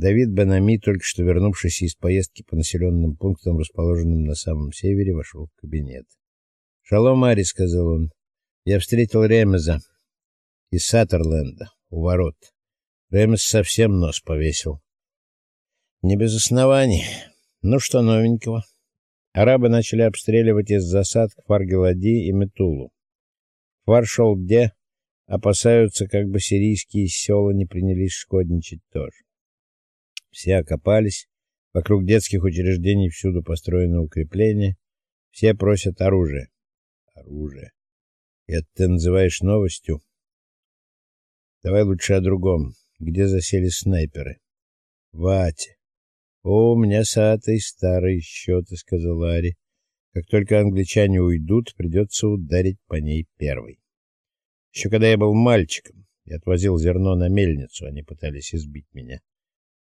Давид Банами, только что вернувшийся из поездки по населенным пунктам, расположенным на самом севере, вошел в кабинет. "Шалом, Ари", сказал он. "Я встретил Ремеза из Саттерленда у ворот. Ремес совсем нос повесил. Не без оснований. Ну что новенького?" Арабы начали обстреливать из засад Кфар-Гелади и Метулу. Кфар шел где? Опасаются, как бы сирийские села не принялись шкодничать тоже. Все окопались, вокруг детских учреждений всюду построены укрепления, все просят оружие. Оружие. Это ты называешь новостью? Давай лучше о другом. Где засели снайперы? Вати. О, у меня с Атой старые счеты, сказал Ари. Как только англичане уйдут, придется ударить по ней первой. Еще когда я был мальчиком, я отвозил зерно на мельницу, они пытались избить меня.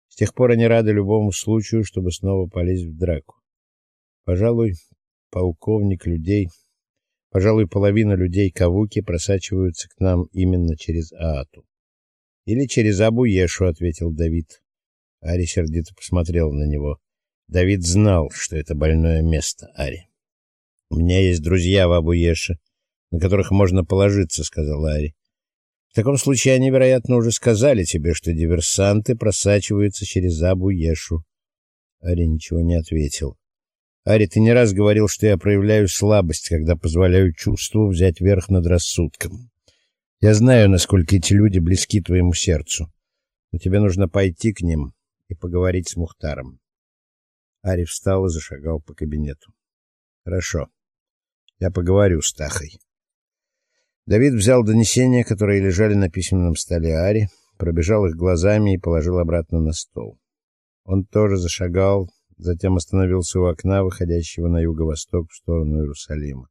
С тех пор они рады любому случаю, чтобы снова полезть в драку. Пожалуй, полковник людей, пожалуй, половина людей Кавуки просачиваются к нам именно через Аату. Или через Абу-Ешу, ответил Давид. Ари сердито посмотрел на него. Давид знал, что это больное место Ари. У меня есть друзья в Абу-Еше, на которых можно положиться, сказал Ари. В таком случае они, вероятно, уже сказали тебе, что диверсанты просачиваются через Абу-Ешу. Ари ничего не ответил. Ари, ты не раз говорил, что я проявляю слабость, когда позволяю чувству взять верх над рассудком. Я знаю, насколько эти люди близки твоему сердцу. Но тебе нужно пойти к ним и поговорить с Мухтаром. Ари встал и зашагал по кабинету. Хорошо. Я поговорю с Тахой. Давид взял донесения, которые лежали на письменном столе Ари, пробежал их глазами и положил обратно на стол. Он тоже зашагал, затем остановился у окна, выходящего на юго-восток в сторону Иерусалима.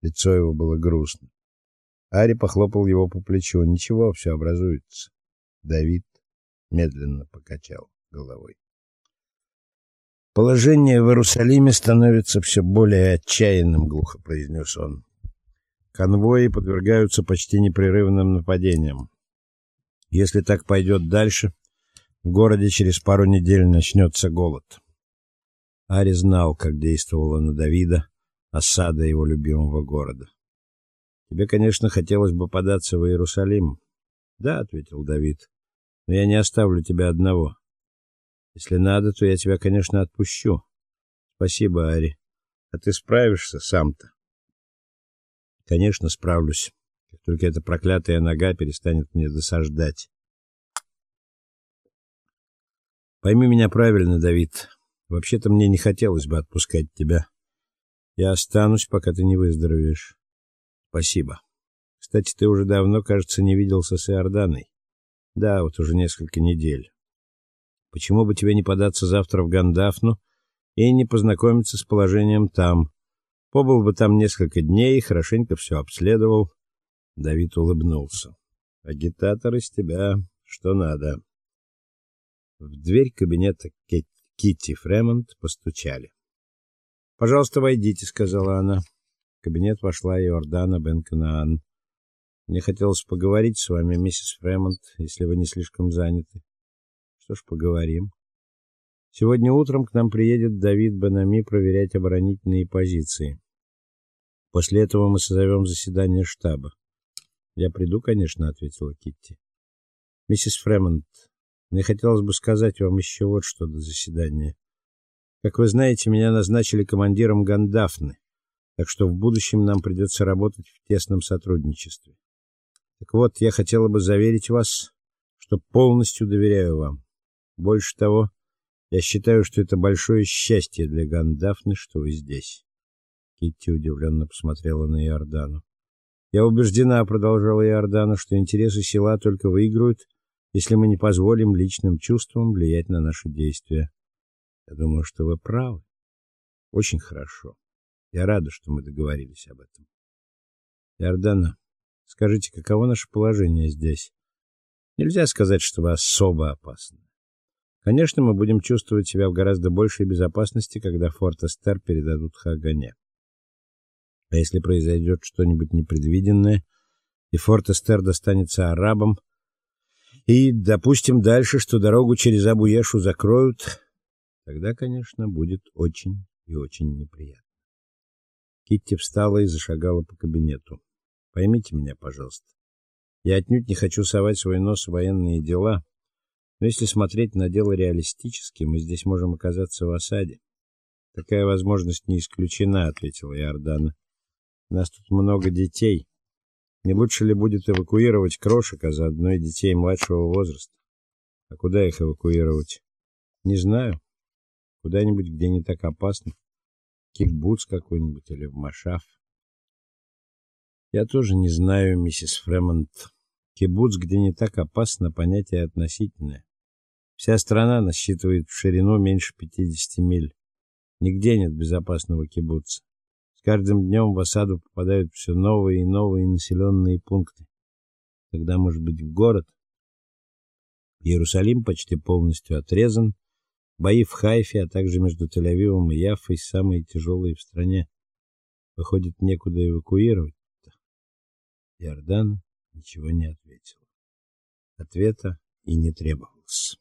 Лицо его было грустно. Ари похлопал его по плечу. Ничего, все образуется. Давид медленно покачал головой. Положение в Иерусалиме становится все более отчаянным, глухо произнес он. Конвои подвергаются почти непрерывным нападениям. Если так пойдет дальше, в городе через пару недель начнется голод. Ари знал, как действовала на Давида осада его любимого города. Тебе, конечно, хотелось бы податься в Иерусалим. Да, ответил Давид. Но я не оставлю тебя одного. Если надо, то я тебя, конечно, отпущу. Спасибо, Ари. А ты справишься сам-то? Конечно, справлюсь. Как только эта проклятая нога перестанет мне досаждать. Пойми меня правильно, Давид. Вообще-то мне не хотелось бы отпускать тебя. Я останусь, пока ты не выздоровеешь. Спасибо. Кстати, ты уже давно, кажется, не виделся с Иорданой. Да, вот уже несколько недель. Почему бы тебе не податься завтра в Гандафну и не познакомиться с положением там? Побыл бы там несколько дней, хорошенько все обследовал. Давид улыбнулся. Агитатор из тебя что надо. В дверь кабинета Китти Фремонт постучали. "Пожалуйста, войдите", сказала она. В кабинет вошла Иордана Бен-Канаан. Мне хотелось поговорить с вами, миссис Фремонт, если вы не слишком заняты. Что ж, поговорим. Сегодня утром к нам приедет Давид Банами проверять оборонительные позиции. После этого мы созовем заседание штаба. Я приду, конечно, ответила Китти. Миссис Фремонт, мне хотелось бы сказать вам еще вот что до заседания. Как вы знаете, меня назначили командиром Гандафны, так что в будущем нам придется работать в тесном сотрудничестве. Так вот, я хотела бы заверить вас, что полностью доверяю вам. Больше того, я считаю, что это большое счастье для Гандафны, что вы здесь. Китти удивленно посмотрела на Иордану. Я убеждена, продолжала Иордана, что интересы села только выиграют, если мы не позволим личным чувствам влиять на наши действия. Я думаю, что вы правы. Очень хорошо. Я рада, что мы договорились об этом. Иордана, Скажите, каково наше положение здесь? Нельзя сказать, что вы особо опасны. Конечно, мы будем чувствовать себя в гораздо большей безопасности, когда форт Эстер передадут Хагане. А если произойдет что-нибудь непредвиденное, и форт Эстер достанется арабам, И, допустим, дальше, что дорогу через Абу-Ешу закроют, тогда, конечно, будет очень и очень неприятно. Китти встала и зашагала по кабинету. Поймите меня, пожалуйста. Я отнюдь не хочу совать свой нос в военные дела, но если смотреть на дело реалистически, мы здесь можем оказаться в осаде. Такая возможность не исключена, ответила Иордана. У нас тут много детей. Не лучше ли будет эвакуировать крошек, а заодно и детей младшего возраста? А куда их эвакуировать? Не знаю. Куда-нибудь, где не так опасно. Кикбуц какой-нибудь или в Машаф. Я тоже не знаю, миссис Фремонт. Кибуц, где не так опасно, понятие относительное. Вся страна насчитывает в ширину меньше 50 миль. Нигде нет безопасного кибуца. С каждым днем в осаду попадают все новые и новые населенные пункты. Тогда, может быть, в город. Иерусалим почти полностью отрезан. Бои в Хайфе, а также между Тель-Авивом и Яффой самые тяжелые в стране. Выходит, некуда эвакуировать. Иордан ничего не ответил. Ответа и не требовалось.